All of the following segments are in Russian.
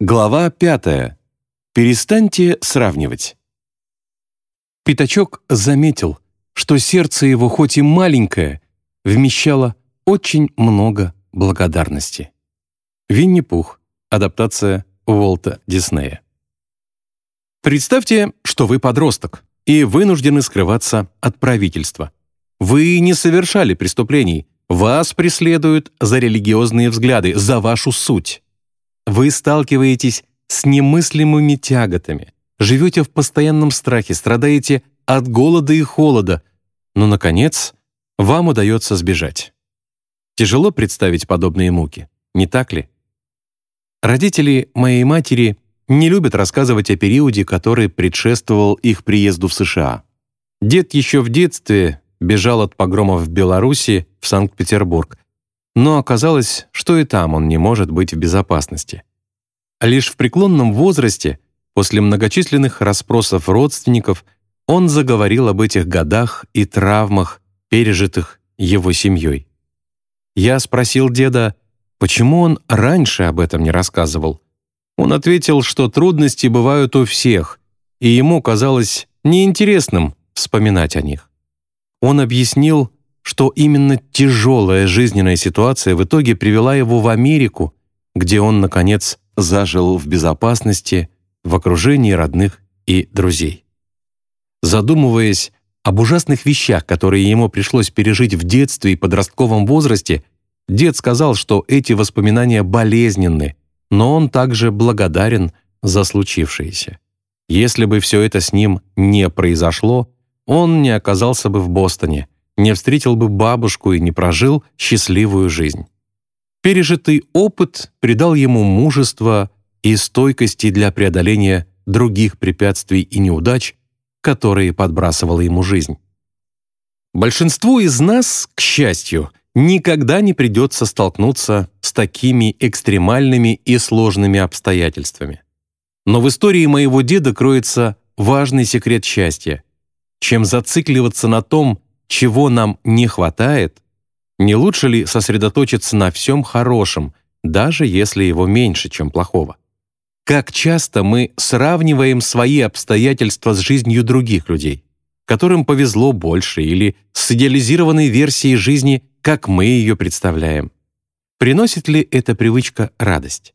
Глава пятая. Перестаньте сравнивать. Пятачок заметил, что сердце его хоть и маленькое, вмещало очень много благодарности. Винни-Пух. Адаптация Уолта Диснея. Представьте, что вы подросток и вынуждены скрываться от правительства. Вы не совершали преступлений, вас преследуют за религиозные взгляды, за вашу суть. Вы сталкиваетесь с немыслимыми тяготами, живете в постоянном страхе, страдаете от голода и холода, но, наконец, вам удается сбежать. Тяжело представить подобные муки, не так ли? Родители моей матери не любят рассказывать о периоде, который предшествовал их приезду в США. Дед еще в детстве бежал от погромов в Беларуси в Санкт-Петербург, но оказалось, что и там он не может быть в безопасности. Лишь в преклонном возрасте, после многочисленных расспросов родственников, он заговорил об этих годах и травмах, пережитых его семьей. Я спросил деда, почему он раньше об этом не рассказывал. Он ответил, что трудности бывают у всех, и ему казалось неинтересным вспоминать о них. Он объяснил, что именно тяжелая жизненная ситуация в итоге привела его в Америку, где он, наконец, зажил в безопасности, в окружении родных и друзей. Задумываясь об ужасных вещах, которые ему пришлось пережить в детстве и подростковом возрасте, дед сказал, что эти воспоминания болезненны, но он также благодарен за случившееся. Если бы все это с ним не произошло, он не оказался бы в Бостоне, не встретил бы бабушку и не прожил счастливую жизнь. Пережитый опыт придал ему мужество и стойкости для преодоления других препятствий и неудач, которые подбрасывала ему жизнь. Большинству из нас, к счастью, никогда не придется столкнуться с такими экстремальными и сложными обстоятельствами. Но в истории моего деда кроется важный секрет счастья. Чем зацикливаться на том, чего нам не хватает, не лучше ли сосредоточиться на всем хорошем, даже если его меньше, чем плохого? Как часто мы сравниваем свои обстоятельства с жизнью других людей, которым повезло больше, или с идеализированной версией жизни, как мы ее представляем? Приносит ли эта привычка радость?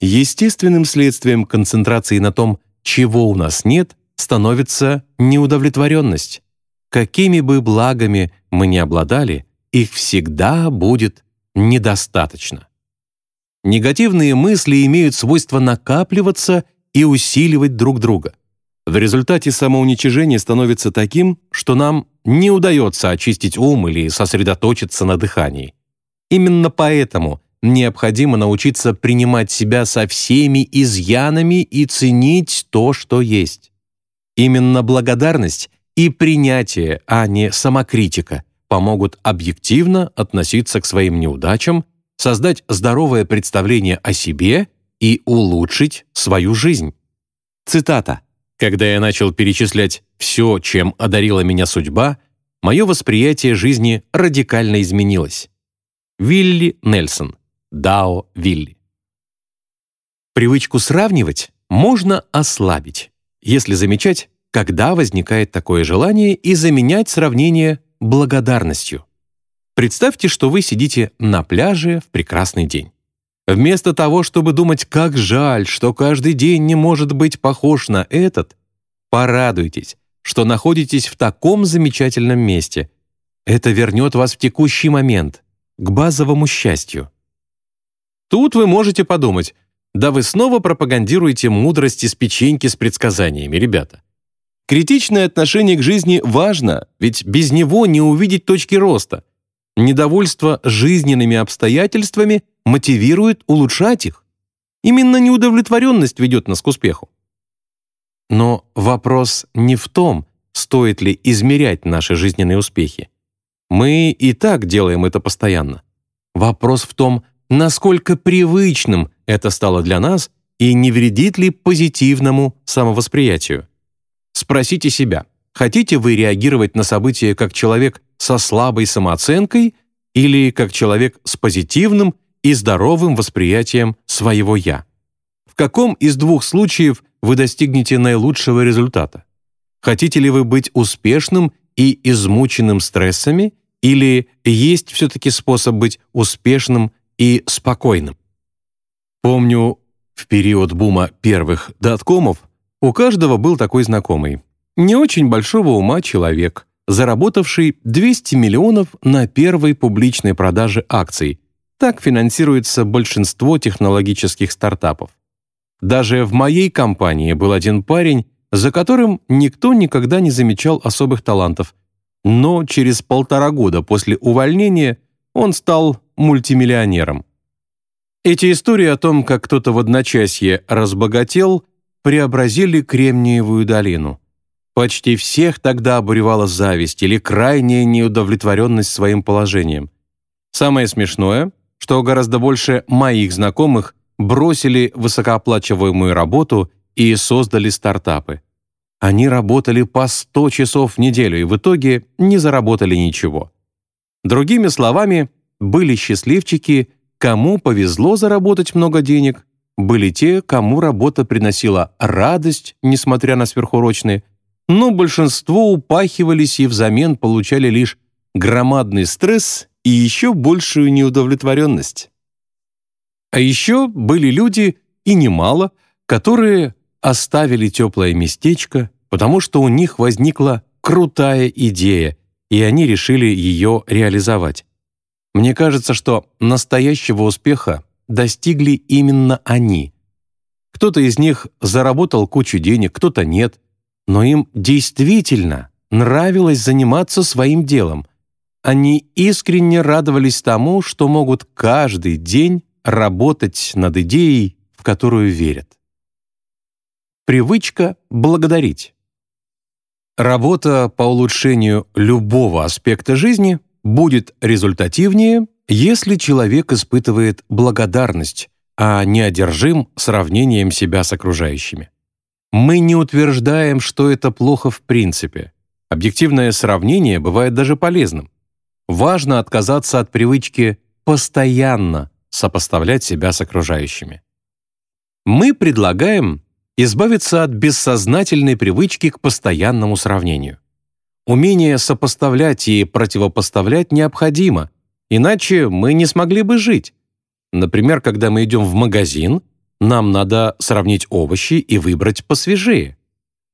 Естественным следствием концентрации на том, чего у нас нет, становится неудовлетворенность. Какими бы благами мы ни обладали, их всегда будет недостаточно. Негативные мысли имеют свойство накапливаться и усиливать друг друга. В результате самоуничижение становится таким, что нам не удается очистить ум или сосредоточиться на дыхании. Именно поэтому необходимо научиться принимать себя со всеми изъянами и ценить то, что есть. Именно благодарность и принятие, а не самокритика, помогут объективно относиться к своим неудачам, создать здоровое представление о себе и улучшить свою жизнь. Цитата. «Когда я начал перечислять все, чем одарила меня судьба, мое восприятие жизни радикально изменилось». Вилли Нельсон. Дао Вилли. Привычку сравнивать можно ослабить, если замечать, когда возникает такое желание, и заменять сравнение благодарностью. Представьте, что вы сидите на пляже в прекрасный день. Вместо того, чтобы думать, как жаль, что каждый день не может быть похож на этот, порадуйтесь, что находитесь в таком замечательном месте. Это вернет вас в текущий момент, к базовому счастью. Тут вы можете подумать, да вы снова пропагандируете мудрость из печеньки с предсказаниями, ребята. Критичное отношение к жизни важно, ведь без него не увидеть точки роста. Недовольство жизненными обстоятельствами мотивирует улучшать их. Именно неудовлетворенность ведет нас к успеху. Но вопрос не в том, стоит ли измерять наши жизненные успехи. Мы и так делаем это постоянно. Вопрос в том, насколько привычным это стало для нас и не вредит ли позитивному самовосприятию. Спросите себя, хотите вы реагировать на события как человек со слабой самооценкой или как человек с позитивным и здоровым восприятием своего «я». В каком из двух случаев вы достигнете наилучшего результата? Хотите ли вы быть успешным и измученным стрессами, или есть все-таки способ быть успешным и спокойным? Помню, в период бума первых доткомов у каждого был такой знакомый. Не очень большого ума человек, заработавший 200 миллионов на первой публичной продаже акций. Так финансируется большинство технологических стартапов. Даже в моей компании был один парень, за которым никто никогда не замечал особых талантов. Но через полтора года после увольнения он стал мультимиллионером. Эти истории о том, как кто-то в одночасье разбогател, преобразили Кремниевую долину. Почти всех тогда обуревала зависть или крайняя неудовлетворенность своим положением. Самое смешное, что гораздо больше моих знакомых бросили высокооплачиваемую работу и создали стартапы. Они работали по 100 часов в неделю и в итоге не заработали ничего. Другими словами, были счастливчики, кому повезло заработать много денег, были те, кому работа приносила радость, несмотря на сверхурочные, но большинство упахивались и взамен получали лишь громадный стресс и еще большую неудовлетворенность. А еще были люди, и немало, которые оставили теплое местечко, потому что у них возникла крутая идея, и они решили ее реализовать. Мне кажется, что настоящего успеха достигли именно они. Кто-то из них заработал кучу денег, кто-то нет, но им действительно нравилось заниматься своим делом. Они искренне радовались тому, что могут каждый день работать над идеей, в которую верят. Привычка благодарить. Работа по улучшению любого аспекта жизни будет результативнее, если человек испытывает благодарность, а не одержим сравнением себя с окружающими. Мы не утверждаем, что это плохо в принципе. Объективное сравнение бывает даже полезным. Важно отказаться от привычки постоянно сопоставлять себя с окружающими. Мы предлагаем избавиться от бессознательной привычки к постоянному сравнению. Умение сопоставлять и противопоставлять необходимо, иначе мы не смогли бы жить. Например, когда мы идем в магазин, нам надо сравнить овощи и выбрать посвежее.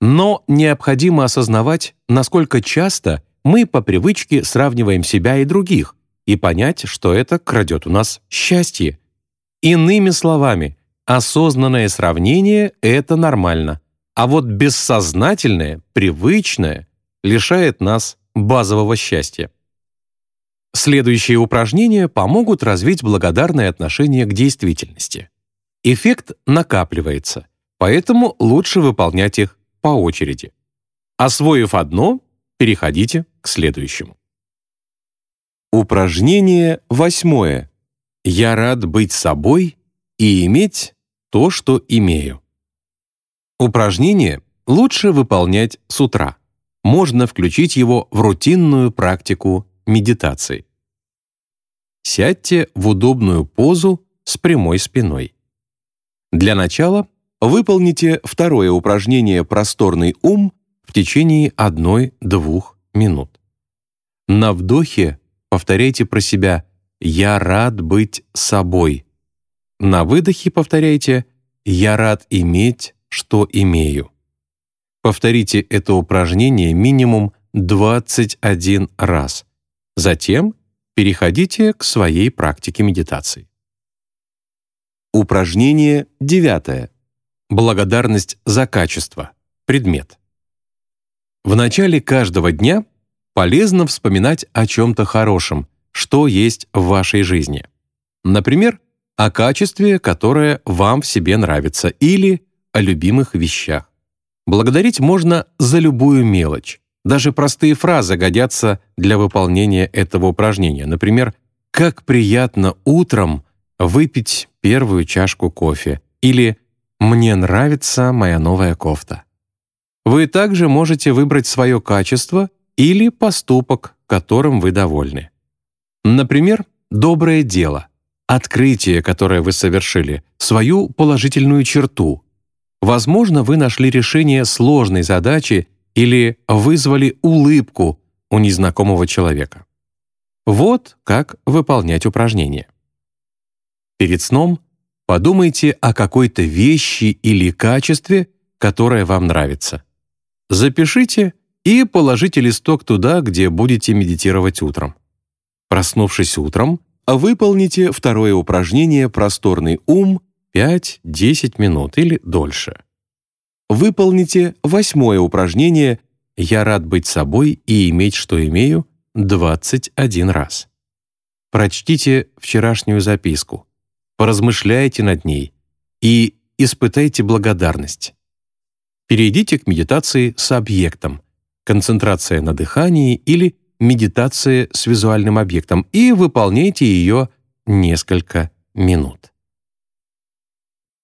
Но необходимо осознавать, насколько часто мы по привычке сравниваем себя и других, и понять, что это крадет у нас счастье. Иными словами, осознанное сравнение — это нормально, а вот бессознательное, привычное лишает нас базового счастья. Следующие упражнения помогут развить благодарное отношение к действительности. Эффект накапливается, поэтому лучше выполнять их по очереди. Освоив одно, переходите к следующему. Упражнение восьмое. Я рад быть собой и иметь то, что имею. Упражнение лучше выполнять с утра. Можно включить его в рутинную практику медитации. Сядьте в удобную позу с прямой спиной. Для начала выполните второе упражнение «Просторный ум» в течение 1-2 минут. На вдохе повторяйте про себя «Я рад быть собой». На выдохе повторяйте «Я рад иметь, что имею». Повторите это упражнение минимум 21 раз. Затем переходите к своей практике медитации. Упражнение девятое. Благодарность за качество. Предмет. В начале каждого дня полезно вспоминать о чем-то хорошем, что есть в вашей жизни. Например, о качестве, которое вам в себе нравится, или о любимых вещах. Благодарить можно за любую мелочь. Даже простые фразы годятся для выполнения этого упражнения. Например, «Как приятно утром выпить первую чашку кофе» или «Мне нравится моя новая кофта». Вы также можете выбрать свое качество или поступок, которым вы довольны. Например, доброе дело, открытие, которое вы совершили, свою положительную черту. Возможно, вы нашли решение сложной задачи или вызвали улыбку у незнакомого человека. Вот как выполнять упражнение. Перед сном подумайте о какой-то вещи или качестве, которое вам нравится. Запишите и положите листок туда, где будете медитировать утром. Проснувшись утром, выполните второе упражнение «Просторный ум» 5-10 минут или дольше. Выполните восьмое упражнение «Я рад быть собой и иметь, что имею» 21 раз. Прочтите вчерашнюю записку, поразмышляйте над ней и испытайте благодарность. Перейдите к медитации с объектом, концентрация на дыхании или медитация с визуальным объектом и выполняйте ее несколько минут.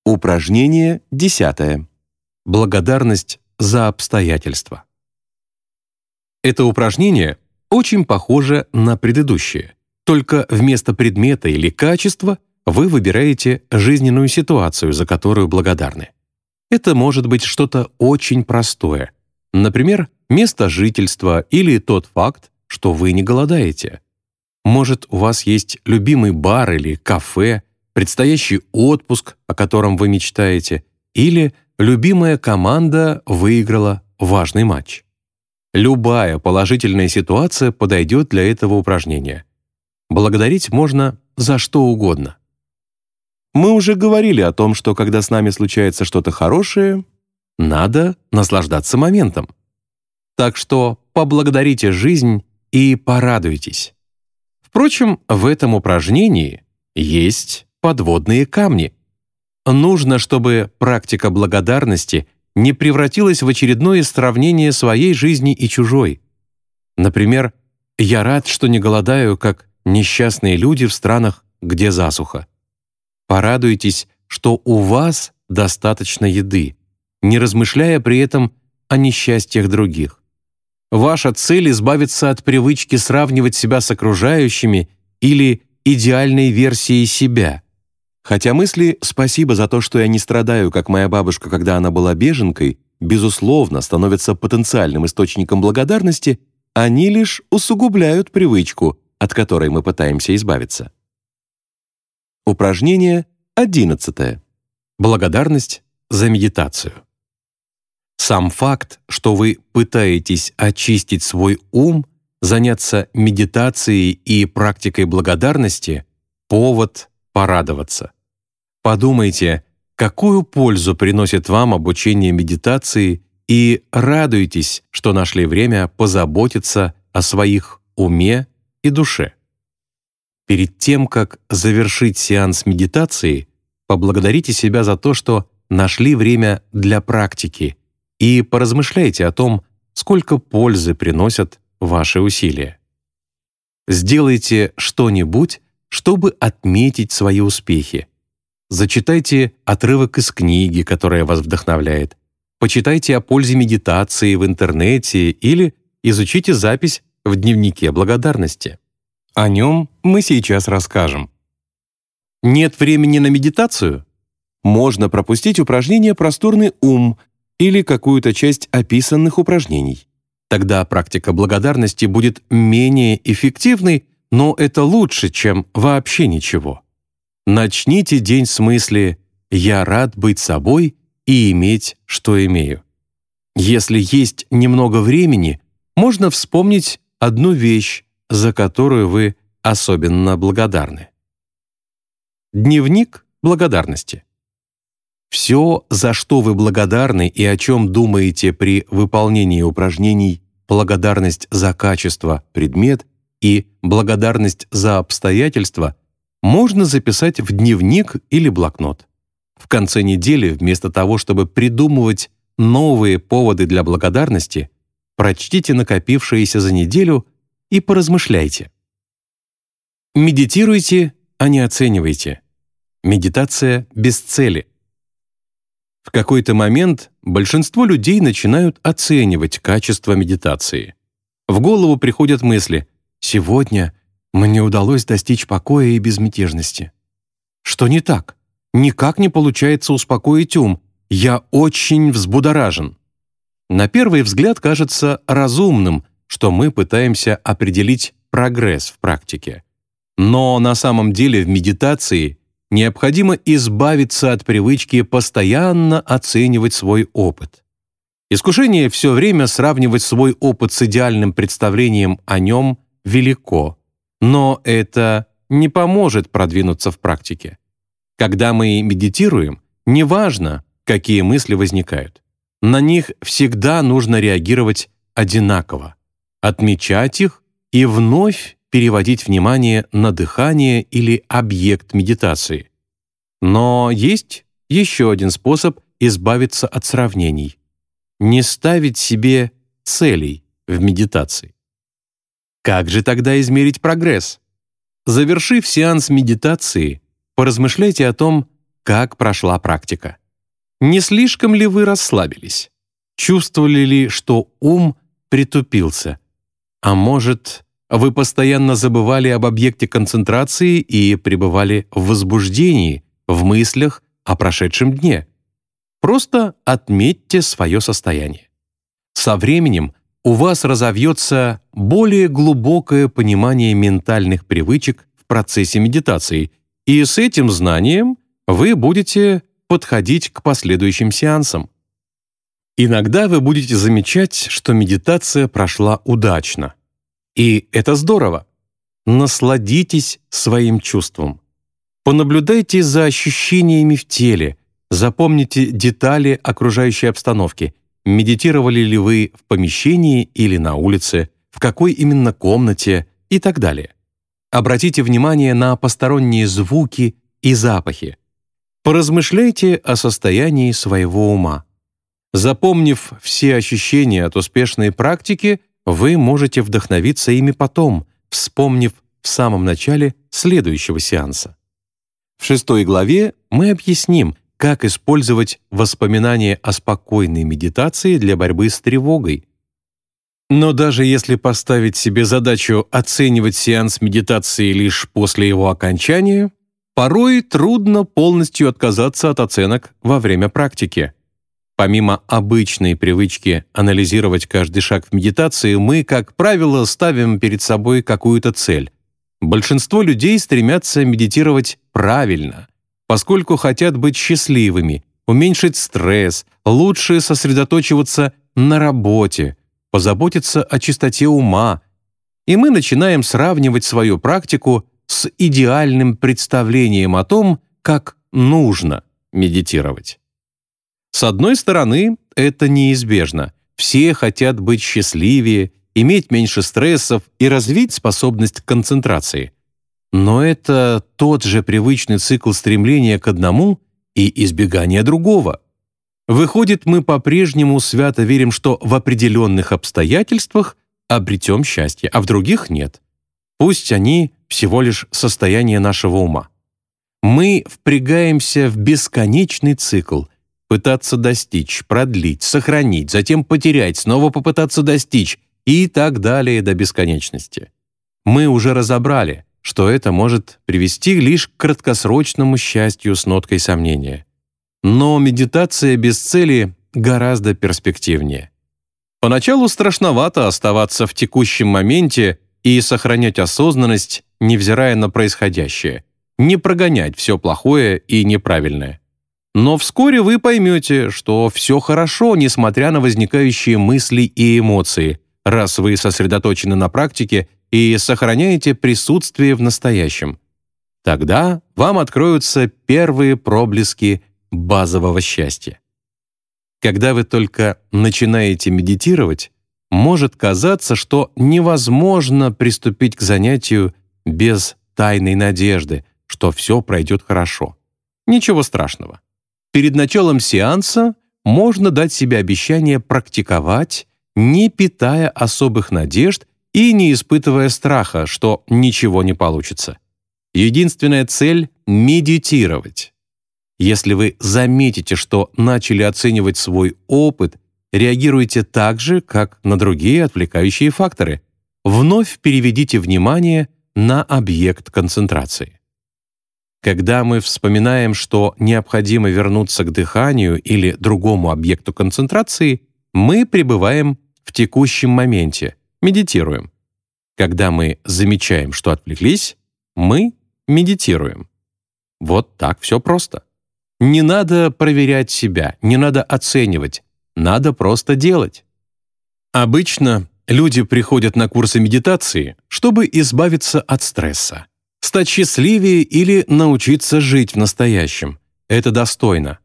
Упражнение десятое. Благодарность за обстоятельства. Это упражнение очень похоже на предыдущее, только вместо предмета или качества вы выбираете жизненную ситуацию, за которую благодарны. Это может быть что-то очень простое, например, место жительства или тот факт, что вы не голодаете. Может, у вас есть любимый бар или кафе, предстоящий отпуск, о котором вы мечтаете, или любимая команда выиграла важный матч. Любая положительная ситуация подойдет для этого упражнения. Благодарить можно за что угодно. Мы уже говорили о том, что когда с нами случается что-то хорошее, надо наслаждаться моментом. Так что поблагодарите жизнь и порадуйтесь. Впрочем, в этом упражнении есть подводные камни. Нужно, чтобы практика благодарности не превратилась в очередное сравнение своей жизни и чужой. Например, «Я рад, что не голодаю, как несчастные люди в странах, где засуха». Порадуйтесь, что у вас достаточно еды, не размышляя при этом о несчастьях других. Ваша цель — избавиться от привычки сравнивать себя с окружающими или идеальной версией себя. Хотя мысли «спасибо за то, что я не страдаю, как моя бабушка, когда она была беженкой», безусловно, становятся потенциальным источником благодарности, они лишь усугубляют привычку, от которой мы пытаемся избавиться. Упражнение 11. Благодарность за медитацию. Сам факт, что вы пытаетесь очистить свой ум, заняться медитацией и практикой благодарности — повод порадоваться. Подумайте, какую пользу приносит вам обучение медитации и радуйтесь, что нашли время позаботиться о своих уме и душе. Перед тем, как завершить сеанс медитации, поблагодарите себя за то, что нашли время для практики и поразмышляйте о том, сколько пользы приносят ваши усилия. Сделайте что-нибудь, чтобы отметить свои успехи. Зачитайте отрывок из книги, которая вас вдохновляет. Почитайте о пользе медитации в интернете или изучите запись в дневнике благодарности. О нем мы сейчас расскажем. Нет времени на медитацию? Можно пропустить упражнение «Просторный ум» или какую-то часть описанных упражнений. Тогда практика благодарности будет менее эффективной, но это лучше, чем вообще ничего. Начните день с мысли «Я рад быть собой и иметь, что имею». Если есть немного времени, можно вспомнить одну вещь, за которую вы особенно благодарны. Дневник благодарности. Все, за что вы благодарны и о чем думаете при выполнении упражнений «Благодарность за качество, предмет» и «Благодарность за обстоятельства» можно записать в дневник или блокнот. В конце недели, вместо того, чтобы придумывать новые поводы для благодарности, прочтите накопившиеся за неделю и поразмышляйте. Медитируйте, а не оценивайте. Медитация без цели. В какой-то момент большинство людей начинают оценивать качество медитации. В голову приходят мысли «Сегодня мне удалось достичь покоя и безмятежности». Что не так? Никак не получается успокоить ум. Я очень взбудоражен. На первый взгляд кажется разумным, что мы пытаемся определить прогресс в практике. Но на самом деле в медитации необходимо избавиться от привычки постоянно оценивать свой опыт. Искушение все время сравнивать свой опыт с идеальным представлением о нем велико, но это не поможет продвинуться в практике. Когда мы медитируем, неважно, какие мысли возникают, на них всегда нужно реагировать одинаково, отмечать их и вновь переводить внимание на дыхание или объект медитации. Но есть еще один способ избавиться от сравнений не ставить себе целей в медитации. Как же тогда измерить прогресс? Завершив сеанс медитации, поразмышляйте о том, как прошла практика. Не слишком ли вы расслабились? Чувствовали ли, что ум притупился? А может, вы постоянно забывали об объекте концентрации и пребывали в возбуждении, в мыслях о прошедшем дне? Просто отметьте свое состояние. Со временем у вас разовьется более глубокое понимание ментальных привычек в процессе медитации, и с этим знанием вы будете подходить к последующим сеансам. Иногда вы будете замечать, что медитация прошла удачно. И это здорово. Насладитесь своим чувством. Понаблюдайте за ощущениями в теле, Запомните детали окружающей обстановки. Медитировали ли вы в помещении или на улице, в какой именно комнате и так далее. Обратите внимание на посторонние звуки и запахи. Поразмышляйте о состоянии своего ума. Запомнив все ощущения от успешной практики, вы можете вдохновиться ими потом, вспомнив в самом начале следующего сеанса. В шестой главе мы объясним, как использовать воспоминания о спокойной медитации для борьбы с тревогой. Но даже если поставить себе задачу оценивать сеанс медитации лишь после его окончания, порой трудно полностью отказаться от оценок во время практики. Помимо обычной привычки анализировать каждый шаг в медитации, мы, как правило, ставим перед собой какую-то цель. Большинство людей стремятся медитировать правильно, поскольку хотят быть счастливыми, уменьшить стресс, лучше сосредоточиваться на работе, позаботиться о чистоте ума. И мы начинаем сравнивать свою практику с идеальным представлением о том, как нужно медитировать. С одной стороны, это неизбежно. Все хотят быть счастливее, иметь меньше стрессов и развить способность к концентрации. Но это тот же привычный цикл стремления к одному и избегания другого. Выходит, мы по-прежнему свято верим, что в определенных обстоятельствах обретем счастье, а в других нет. Пусть они всего лишь состояние нашего ума. Мы впрягаемся в бесконечный цикл, пытаться достичь, продлить, сохранить, затем потерять, снова попытаться достичь и так далее до бесконечности. Мы уже разобрали, что это может привести лишь к краткосрочному счастью с ноткой сомнения. Но медитация без цели гораздо перспективнее. Поначалу страшновато оставаться в текущем моменте и сохранять осознанность, невзирая на происходящее, не прогонять все плохое и неправильное. Но вскоре вы поймете, что все хорошо, несмотря на возникающие мысли и эмоции, раз вы сосредоточены на практике и сохраняете присутствие в настоящем. Тогда вам откроются первые проблески базового счастья. Когда вы только начинаете медитировать, может казаться, что невозможно приступить к занятию без тайной надежды, что все пройдет хорошо. Ничего страшного. Перед началом сеанса можно дать себе обещание практиковать, не питая особых надежд и не испытывая страха, что ничего не получится. Единственная цель — медитировать. Если вы заметите, что начали оценивать свой опыт, реагируйте так же, как на другие отвлекающие факторы. Вновь переведите внимание на объект концентрации. Когда мы вспоминаем, что необходимо вернуться к дыханию или другому объекту концентрации, мы пребываем в текущем моменте, медитируем. Когда мы замечаем, что отвлеклись, мы медитируем. Вот так все просто. Не надо проверять себя, не надо оценивать, надо просто делать. Обычно люди приходят на курсы медитации, чтобы избавиться от стресса, стать счастливее или научиться жить в настоящем. Это достойно.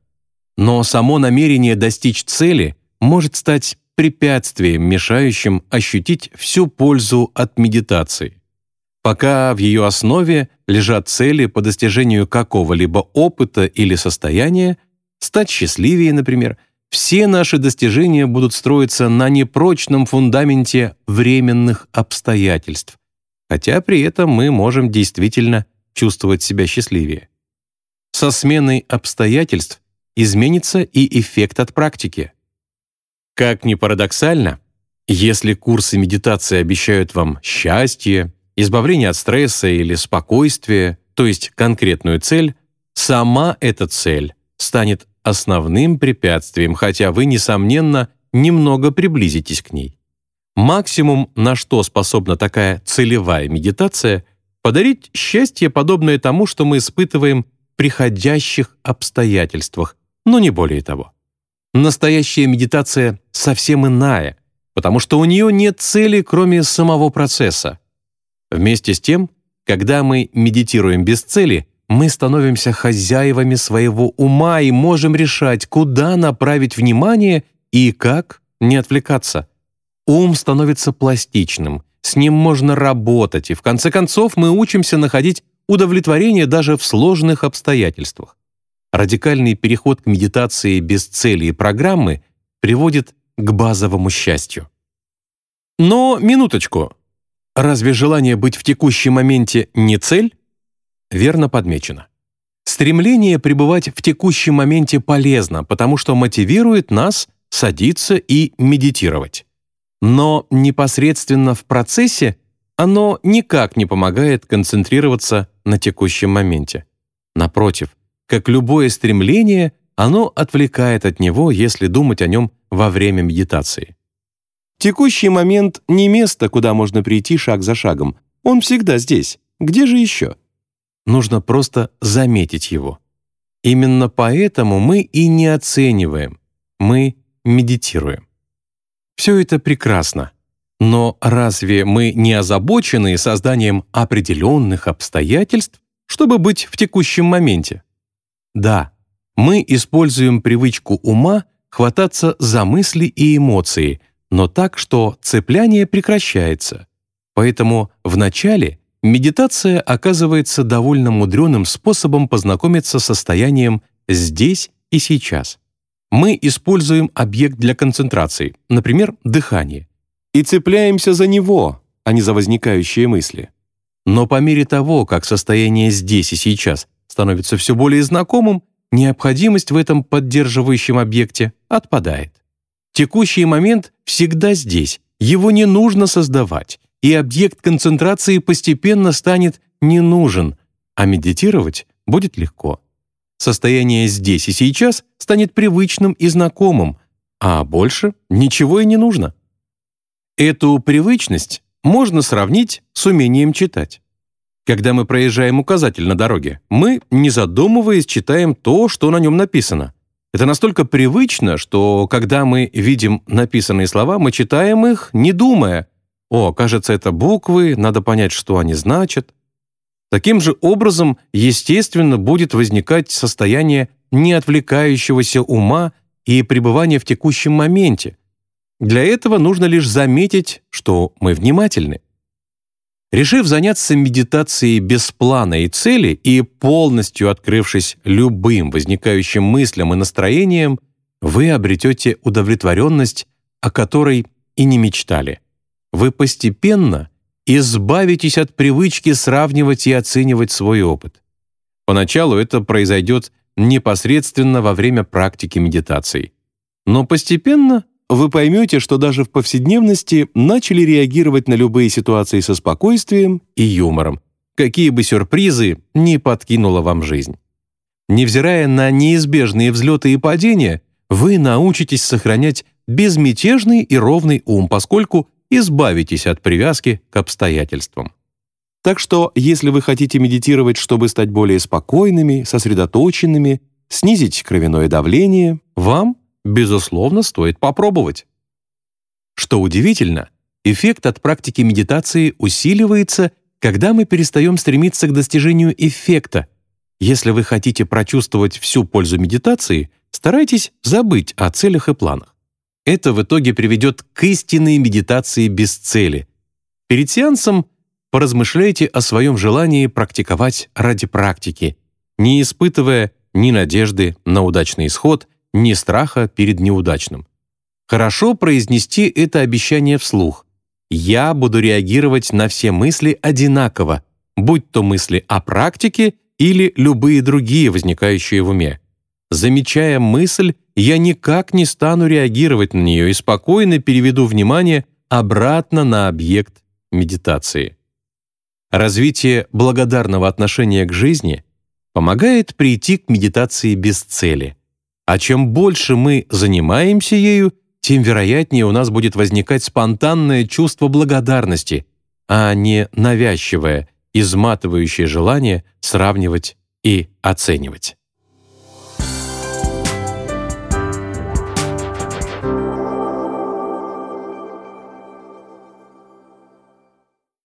Но само намерение достичь цели может стать препятствием, мешающим ощутить всю пользу от медитации. Пока в ее основе лежат цели по достижению какого-либо опыта или состояния, стать счастливее, например, все наши достижения будут строиться на непрочном фундаменте временных обстоятельств, хотя при этом мы можем действительно чувствовать себя счастливее. Со сменой обстоятельств изменится и эффект от практики. Как ни парадоксально, если курсы медитации обещают вам счастье, избавление от стресса или спокойствие, то есть конкретную цель, сама эта цель станет основным препятствием, хотя вы, несомненно, немного приблизитесь к ней. Максимум, на что способна такая целевая медитация, подарить счастье, подобное тому, что мы испытываем в приходящих обстоятельствах, но не более того. Настоящая медитация совсем иная, потому что у нее нет цели, кроме самого процесса. Вместе с тем, когда мы медитируем без цели, мы становимся хозяевами своего ума и можем решать, куда направить внимание и как не отвлекаться. Ум становится пластичным, с ним можно работать, и в конце концов мы учимся находить удовлетворение даже в сложных обстоятельствах. Радикальный переход к медитации без цели и программы приводит к базовому счастью. Но минуточку, Разве желание быть в текущем моменте не цель? Верно подмечено. Стремление пребывать в текущем моменте полезно, потому что мотивирует нас садиться и медитировать. Но непосредственно в процессе оно никак не помогает концентрироваться на текущем моменте. Напротив, как любое стремление, оно отвлекает от него, если думать о нем во время медитации. Текущий момент — не место, куда можно прийти шаг за шагом. Он всегда здесь. Где же еще? Нужно просто заметить его. Именно поэтому мы и не оцениваем. Мы медитируем. Все это прекрасно. Но разве мы не озабочены созданием определенных обстоятельств, чтобы быть в текущем моменте? Да, мы используем привычку ума хвататься за мысли и эмоции — но так, что цепляние прекращается. Поэтому вначале медитация оказывается довольно мудреным способом познакомиться с состоянием здесь и сейчас. Мы используем объект для концентрации, например, дыхание, и цепляемся за него, а не за возникающие мысли. Но по мере того, как состояние здесь и сейчас становится все более знакомым, необходимость в этом поддерживающем объекте отпадает. Текущий момент всегда здесь, его не нужно создавать, и объект концентрации постепенно станет не нужен, а медитировать будет легко. Состояние здесь и сейчас станет привычным и знакомым, а больше ничего и не нужно. Эту привычность можно сравнить с умением читать. Когда мы проезжаем указатель на дороге, мы, не задумываясь, читаем то, что на нем написано. Это настолько привычно, что когда мы видим написанные слова, мы читаем их, не думая, «О, кажется, это буквы, надо понять, что они значат». Таким же образом, естественно, будет возникать состояние неотвлекающегося ума и пребывания в текущем моменте. Для этого нужно лишь заметить, что мы внимательны. Решив заняться медитацией без плана и цели и полностью открывшись любым возникающим мыслям и настроениям, вы обретете удовлетворенность, о которой и не мечтали. Вы постепенно избавитесь от привычки сравнивать и оценивать свой опыт. Поначалу это произойдет непосредственно во время практики медитации. Но постепенно вы поймете, что даже в повседневности начали реагировать на любые ситуации со спокойствием и юмором, какие бы сюрпризы не подкинула вам жизнь. Невзирая на неизбежные взлеты и падения, вы научитесь сохранять безмятежный и ровный ум, поскольку избавитесь от привязки к обстоятельствам. Так что, если вы хотите медитировать, чтобы стать более спокойными, сосредоточенными, снизить кровяное давление, вам, безусловно, стоит попробовать. Что удивительно, эффект от практики медитации усиливается, когда мы перестаем стремиться к достижению эффекта. Если вы хотите прочувствовать всю пользу медитации, старайтесь забыть о целях и планах. Это в итоге приведет к истинной медитации без цели. Перед сеансом поразмышляйте о своем желании практиковать ради практики, не испытывая ни надежды на удачный исход, ни страха перед неудачным. Хорошо произнести это обещание вслух. Я буду реагировать на все мысли одинаково, будь то мысли о практике или любые другие, возникающие в уме. Замечая мысль, я никак не стану реагировать на нее и спокойно переведу внимание обратно на объект медитации. Развитие благодарного отношения к жизни помогает прийти к медитации без цели. А чем больше мы занимаемся ею, тем вероятнее у нас будет возникать спонтанное чувство благодарности, а не навязчивое, изматывающее желание сравнивать и оценивать.